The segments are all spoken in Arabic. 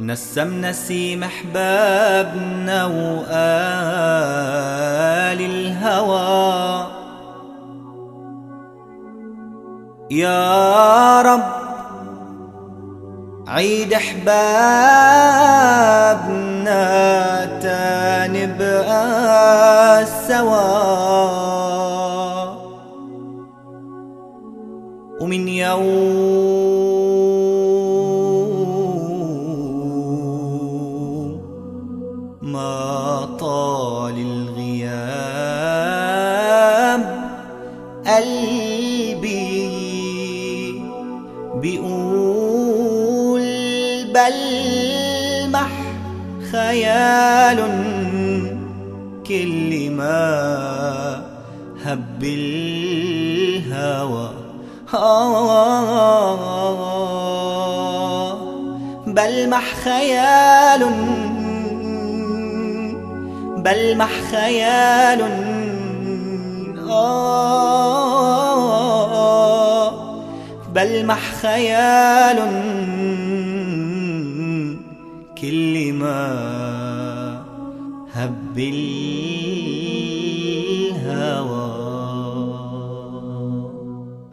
نسم نسيم أحبابنا وآل الهوى. يا رب عيد أحبابنا تاني بقى سوا قلبي بيقول بلمح خيال كل ما هب الهوى. بلمح خيال بلمح خيال. آه بلمح خيال كل ما هب الهوى.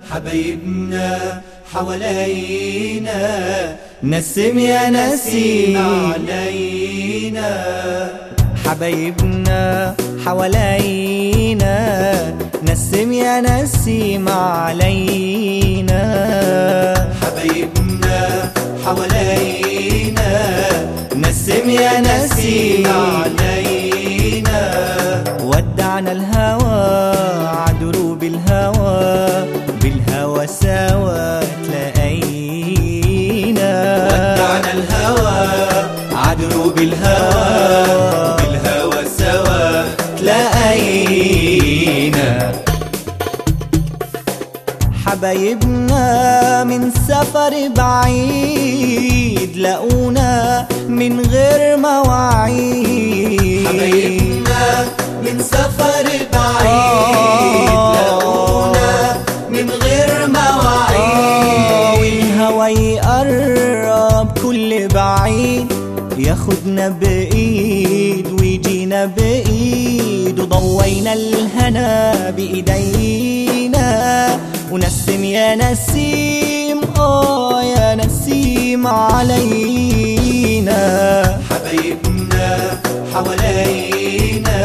حبايبنا حوالينا نسم يا نسيم علينا. حبايبنا حوالينا نسم يا نسيم علينا. حبايبنا حوالينا. نسم يا نسيم علينا. ودعنا الهوى عدروب الهوى بالهوى سوا تلاقينا ودعنا الهوى عدروب الهوى حبايبنا من سفر بعيد لقونا من غير مواعيد. حبايبنا من سفر بعيد لقونا من غير مواعيد. والهوى يقرب كل بعيد ياخدنا بإيد ويجينا بإيد وضوينا الهنا بإيدينا. ونسم يا نسيم آه يا نسيم علينا. حبايبنا حوالينا.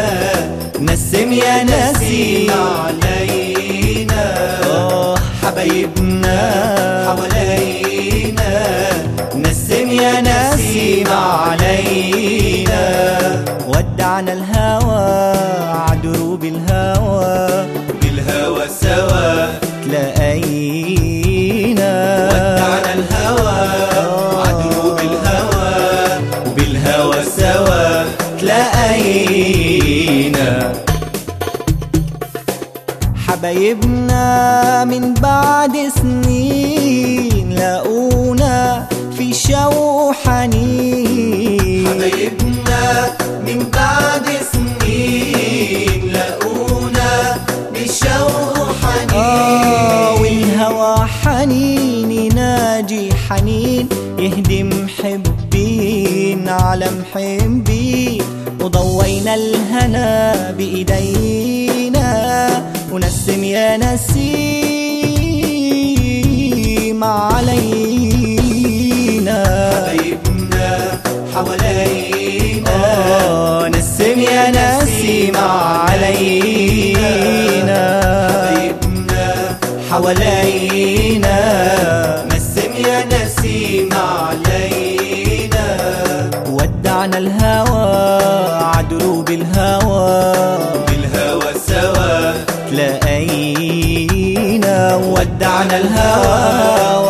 نسم يا نسيم علينا. آه. حبايبنا حوالينا. نسم يا نسيم علينا. ودعنا الهوى حبايبنا من بعد سنين لقونا في شوق حنين حبايبنا من بعد سنين لقونا بشوق آه حنين والهوى حنين يناجي حنين يهدي محبين على محبين وضوينا الهنا بإيدينا ونسم يا نسيم علينا. حبايبنا حوالينا. آه نسم يا نسيم علينا. حبايبنا حوالينا. نسم يا نسيم علينا. ودعنا الهوى عدروب الهوى ودعنا الهوى